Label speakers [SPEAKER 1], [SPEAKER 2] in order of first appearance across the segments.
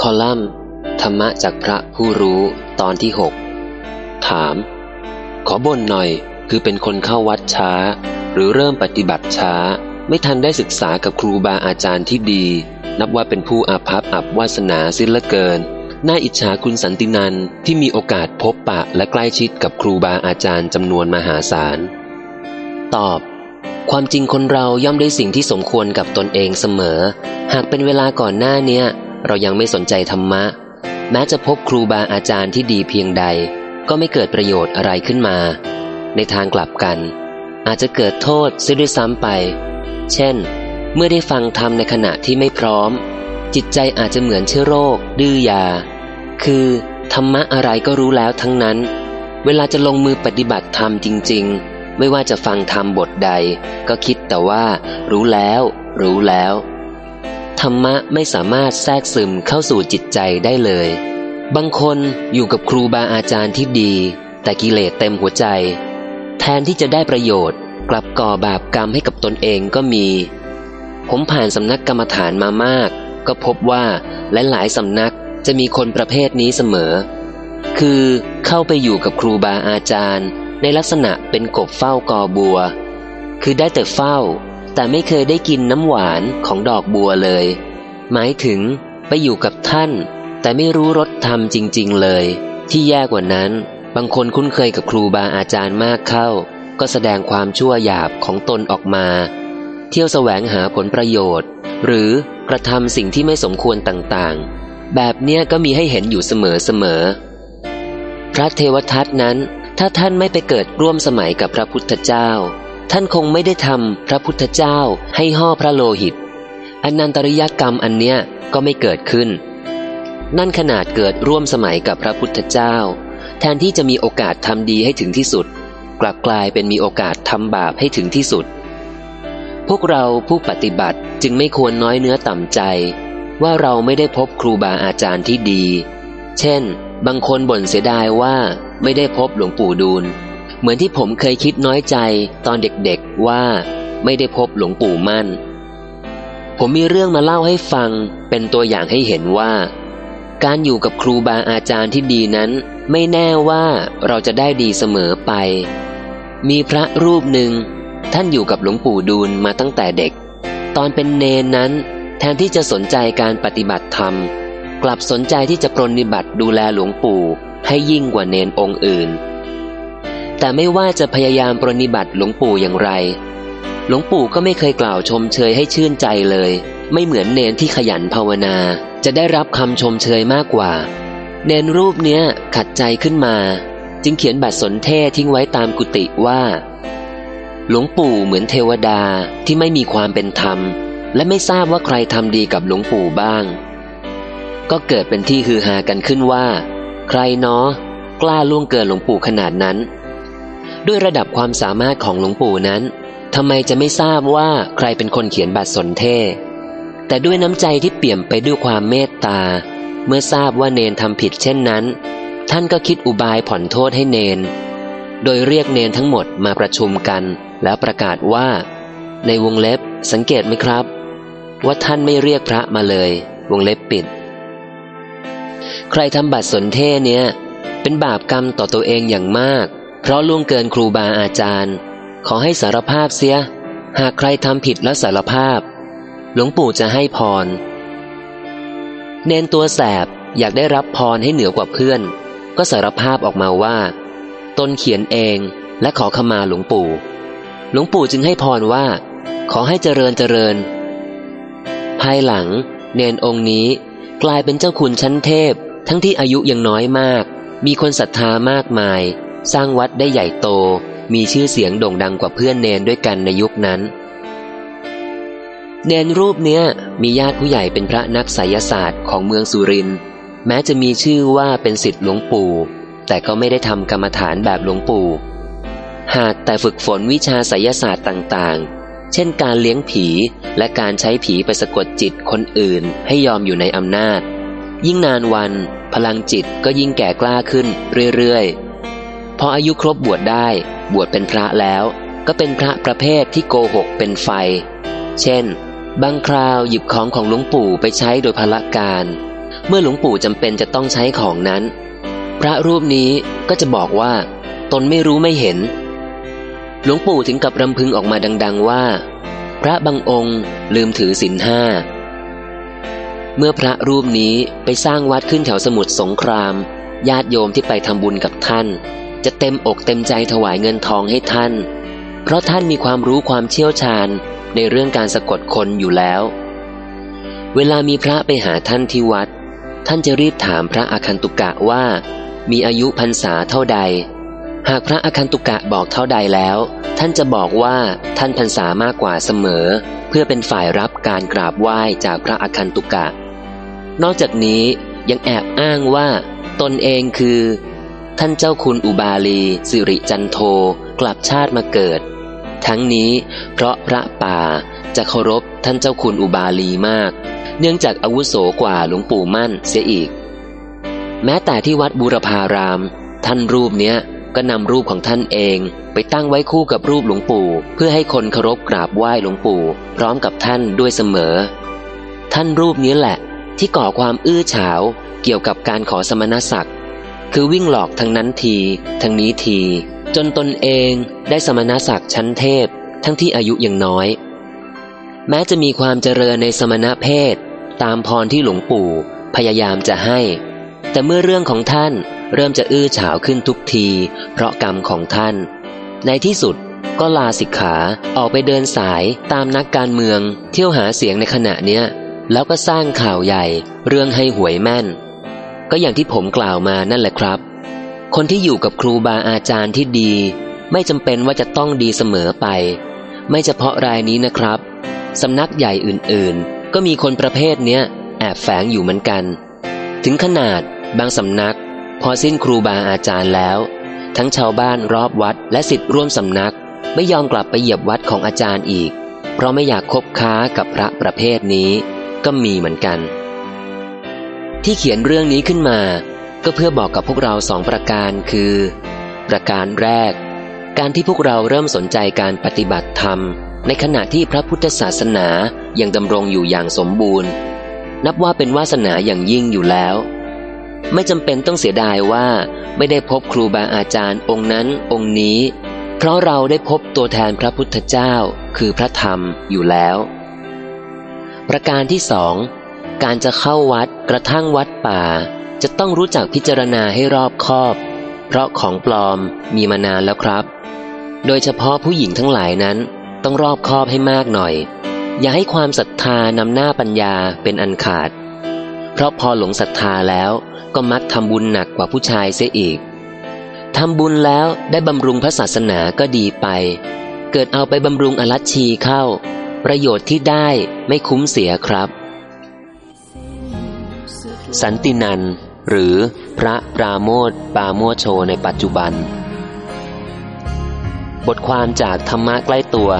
[SPEAKER 1] คอลัมน์ ธรรมะจากพระผู้รู้ตอนที่ 6 ถาม ขอบ่นหน่อยคือเป็นคนเข้าวัดช้า หรือเริ่มปฏิบัติช้า ไม่ทันได้ศึกษากับครูบาอาจารย์ที่ดี นับว่าเป็นผู้อาภัพอับวาสนาสิ้นละเกิน น่าอิจฉาคุณสันตินันที่มีโอกาสพบปะและใกล้ชิดกับครูบาอาจารย์จำนวนมหาศาล ตอบความจริงคนเราย่อมได้สิ่งที่สมควรกับตนเองเสมอ หากเป็นเวลาก่อนหน้าเนี้ย เรายังไม่สนใจธรรมะ แม้จะพบครูบาอาจารย์ที่ดีเพียงใด ก็ไม่เกิดประโยชน์อะไรขึ้นมา ในทางกลับกัน อาจจะเกิดโทษเสียด้วยซ้ำไป เช่น เมื่อได้ฟังธรรมในขณะที่ไม่พร้อม จิตใจอาจจะเหมือนเชื้อโรค ดื้อยา คือ ธรรมะอะไรก็รู้แล้วทั้งนั้น เวลาจะลงมือปฏิบัติธรรมจริง ๆ ไม่ว่าจะฟังธรรมบทใด ก็คิดแต่ว่า รู้แล้ว รู้แล้ว ธรรมะไม่สามารถแทรกซึมเข้าสู่จิตใจได้เลย บางคนอยู่กับครูบาอาจารย์ที่ดี แต่กิเลสเต็มหัวใจ แทนที่จะได้ประโยชน์ กลับก่อบาปกรรมให้กับตนเองก็มี ผมผ่านสำนักกรรมฐานมามาก ก็พบว่าและหลายสำนักจะมีคนประเภทนี้เสมอ คือเข้าไปอยู่กับครูบาอาจารย์ ในลักษณะเป็นกบเฝ้ากอบัว คือได้แต่เฝ้า แต่ไม่เคยได้กินน้ำหวานของดอกบัวเลย หมายถึงไปอยู่กับท่าน แต่ไม่รู้รสธรรมจริง ๆ เลย ที่แย่กว่านั้น บางคนคุ้นเคยกับครูบาอาจารย์มากเข้า ก็แสดงความชั่วหยาบของตนออกมา เที่ยวแสวงหาผลประโยชน์ หรือกระทำสิ่งที่ไม่สมควรต่างๆ แบบเนี้ยก็มีให้เห็นอยู่เสมอๆพระเทวทัตนั้นถ้าท่านไม่ไปเกิดร่วมสมัยกับพระพุทธเจ้า ท่านคงไม่ได้ทำพระพุทธเจ้าให้ห่อพระโลหิตอนันตริยกรรมอันเนี้ยก็ไม่เกิดขึ้น นั่นขนาดเกิดร่วมสมัยกับพระพุทธเจ้า แทนที่จะมีโอกาสทำดีให้ถึงที่สุด กลับกลายเป็นมีโอกาสทำบาปให้ถึงที่สุด พวกเราผู้ปฏิบัติจึงไม่ควรน้อยเนื้อต่ำใจ ว่าเราไม่ได้พบครูบาอาจารย์ที่ดี เช่น บางคนบ่นเสียดายว่าไม่ได้พบหลวงปู่ดูล เหมือนที่ผมเคยคิดน้อยใจตอนเด็กๆว่าไม่ได้พบหลวงปู่มั่น ผมมีเรื่องมาเล่าให้ฟังเป็นตัวอย่างให้เห็นว่า การอยู่กับครูบาอาจารย์ที่ดีนั้น ไม่แน่ว่าเราจะได้ดีเสมอไป มีพระรูปหนึ่ง ท่านอยู่กับหลวงปู่ดูลมาตั้งแต่เด็ก ตอนเป็นเนนนั้น แทนที่จะสนใจการปฏิบัติธรรม กลับสนใจที่จะปรนนิบัติดูแลหลวงปู่ให้ยิ่งกว่าเนนองค์อื่น แต่ไม่ว่าจะพยายามปรนนิบัติหลวงปู่อย่างไร หลวงปู่ก็ไม่เคยกล่าวชมเชยให้ชื่นใจเลย ไม่เหมือนเนนที่ขยันภาวนา จะได้รับคำชมเชยมากกว่า เนนรูปเนี้ยขัดใจขึ้นมา จึงเขียนบัตรสนเทศทิ้งไว้ตามกุฏิว่า หลวงปู่เหมือนเทวดาที่ไม่มีความเป็นธรรม และไม่ทราบว่าใครทำดีกับหลวงปู่บ้าง ก็เกิดเป็นที่ฮือฮากันขึ้นว่า ใครเนาะกล้าล่วงเกินหลวงปู่ขนาดนั้น ด้วยระดับความสามารถของหลวงปู่นั้นทำไมจะไม่ทราบว่าใครเป็นคนเขียนบัตรสนเทศ แต่ด้วยน้ำใจที่เปี่ยมไปด้วยความเมตตา เมื่อทราบว่าเนนทำผิดเช่นนั้น ท่านก็คิดอุบายผ่อนโทษให้เนน โดยเรียกเนนทั้งหมดมาประชุมกันแล้วประกาศว่า ในวงเล็บสังเกตไหมครับ ว่าท่านไม่เรียกพระมาเลย วงเล็บปิด ใครทำบัตรสนเทศเนี่ยเป็นบาปกรรมต่อตัวเองอย่างมาก เพราะล่วงเกินครูบาอาจารย์ ขอให้สารภาพเสีย หากใครทำผิดแล้วสารภาพ หลวงปู่จะให้พร เนนตัวแสบอยากได้รับพรให้เหนือกว่าเพื่อน ก็สารภาพออกมาว่า ตนเขียนเองและขอขมาหลวงปู่ หลวงปู่จึงให้พรว่า ขอให้เจริญเจริญ ภายหลัง เนนองค์นี้กลายเป็นเจ้าคุณชั้นเทพ ทั้งที่อายุยังน้อยมาก มีคนศรัทธามากมาย สร้างวัดได้ใหญ่โตมีชื่อเสียงโด่งดังกว่าเพื่อนเนนด้วยกันในยุคนั้น เนนรูปเนี้ยมีญาติผู้ใหญ่เป็นพระนักไสยศาสตร์ของเมืองสุรินทร์แม้จะมีชื่อว่าเป็นสิทธิ์หลวงปู่ แต่ก็ไม่ได้ทำกรรมฐานแบบหลวงปู่ หากแต่ฝึกฝนวิชาไสยศาสตร์ต่างๆ เช่นการเลี้ยงผีและการใช้ผีไปสะกดจิตคนอื่นให้ยอมอยู่ในอำนาจ ยิ่งนานวัน พลังจิตก็ยิ่งแก่กล้าขึ้นเรื่อยๆ พออายุครบบวชได้ บวชเป็นพระแล้ว ก็เป็นพระประเภทที่โกหกเป็นไฟ เช่น บางคราวหยิบของของหลวงปู่ไปใช้โดยพละการ เมื่อหลวงปู่จำเป็นจะต้องใช้ของนั้น พระรูปนี้ก็จะบอกว่า ตนไม่รู้ไม่เห็น หลวงปู่ถึงกับรำพึงออกมาดัง ๆว่า พระบางองค์ลืมถือศีลห้าเมื่อพระรูปนี้ไปสร้างวัดขึ้นแถวสมุทรสงคราม ญาติโยมที่ไปทำบุญกับท่าน จะเต็มอกเต็มใจถวายเงินทองให้ท่าน เพราะท่านมีความรู้ความเชี่ยวชาญในเรื่องการสะกดคนอยู่แล้ว เวลามีพระไปหาท่านที่วัด ท่านจะรีบถามพระอาคันตุกะว่า มีอายุพรรษาเท่าใด หากพระอาคันตุกะบอกเท่าใดแล้ว ท่านจะบอกว่าท่านพรรษามากกว่าเสมอ เพื่อเป็นฝ่ายรับการกราบไหว้จากพระอาคันตุกะ นอกจากนี้ยังแอบอ้างว่า ตนเองคือ ท่านเจ้าคุณอุบาลี สิริจันโทกลับชาติมาเกิด ทั้งนี้เพราะพระป่าจะเคารพท่านเจ้าคุณอุบาลีมาก เนื่องจากอาวุโสกว่าหลวงปู่มั่นเสียอีก แม้แต่ที่วัดบูรพาราม ท่านรูปเนี้ยก็นำรูปของท่านเองไปตั้งไว้คู่กับรูปหลวงปู่ เพื่อให้คนเคารพกราบไหว้หลวงปู่ พร้อมกับท่านด้วยเสมอ ท่านรูปนี้แหละ ที่ก่อความอื้อฉาวเกี่ยวกับการขอสมณศักดิ์ คือวิ่งหลอกทั้งนั้นทีทั้งนี้ที จนตนเองได้สมณศักดิ์ชั้นเทพ ทั้งที่อายุยังน้อย แม้จะมีความเจริญในสมณเพศ ตามพรที่หลวงปู่พยายามจะให้ แต่เมื่อเรื่องของท่านเริ่มจะอื้อฉาวขึ้นทุกที เพราะกรรมของท่าน ในที่สุดก็ลาสิกขาออกไปเดินสายตามนักการเมือง เที่ยวหาเสียงในขณะเนี้ย แล้วก็สร้างข่าวใหญ่ เรื่องให้หวยแม่น ก็อย่างที่ผมกล่าวมานั่นแหละครับ คนที่อยู่กับครูบาอาจารย์ที่ดี ไม่จำเป็นว่าจะต้องดีเสมอไป ไม่เฉพาะรายนี้นะครับสำนักใหญ่อื่นๆ ก็มีคนประเภทเนี้ยแอบแฝงอยู่เหมือนกัน ถึงขนาดบางสำนัก พอสิ้นครูบาอาจารย์แล้ว ทั้งชาวบ้านรอบวัดและสิทธิ์ร่วมสำนัก ไม่ยอมกลับไปเหยียบวัดของอาจารย์อีก เพราะไม่อยากคบค้ากับพระประเภทนี้ ก็มีเหมือนกัน ที่เขียนเรื่องนี้ขึ้นมา ก็เพื่อบอกกับพวกเราสองประการคือ ประการแรก การที่พวกเราเริ่มสนใจการปฏิบัติธรรม ในขณะที่พระพุทธศาสนายังดำรงอยู่อย่างสมบูรณ์ นับว่าเป็นวาสนาอย่างยิ่งอยู่แล้ว ไม่จำเป็นต้องเสียดายว่าไม่ได้พบครูบาอาจารย์องค์นั้นองค์นี้ เพราะเราได้พบตัวแทนพระพุทธเจ้า คือพระธรรมอยู่แล้ว ประการที่สอง การจะเข้าวัดกระทั่งวัดป่า จะต้องรู้จักพิจารณาให้รอบคอบ เพราะของปลอมมีมานานแล้วครับ โดยเฉพาะผู้หญิงทั้งหลายนั้นต้องรอบคอบให้มากหน่อย อย่าให้ความศรัทธานำหน้าปัญญาเป็นอันขาด เพราะพอหลงศรัทธาแล้วก็มักทำบุญหนักกว่าผู้ชายเสียอีกทำบุญแล้วได้บำรุงพระศาสนาก็ดีไป เกิดเอาไปบำรุงอรัชชีเข้า ประโยชน์ที่ได้ไม่คุ้มเสียครับ สันตินัน หรือพระปราโมทปาโมโชในปัจจุบัน บทความจากธรรมะใกล้ตัว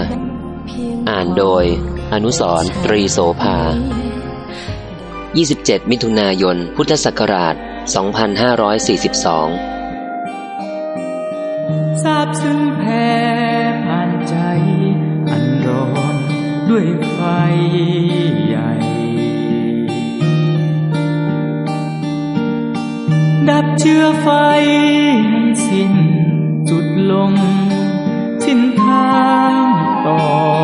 [SPEAKER 1] อ่านโดย อนุสรตรีโสภา 27 มิถุนายน พุทธศักราช 2542
[SPEAKER 2] ทราบซึ้งแผ่ผ่านใจ อันร้อนด้วยไฟใหญ่ เชื้อไฟให้สิ้นจุดลงสิ้นทางต่อ